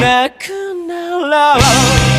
なくなろ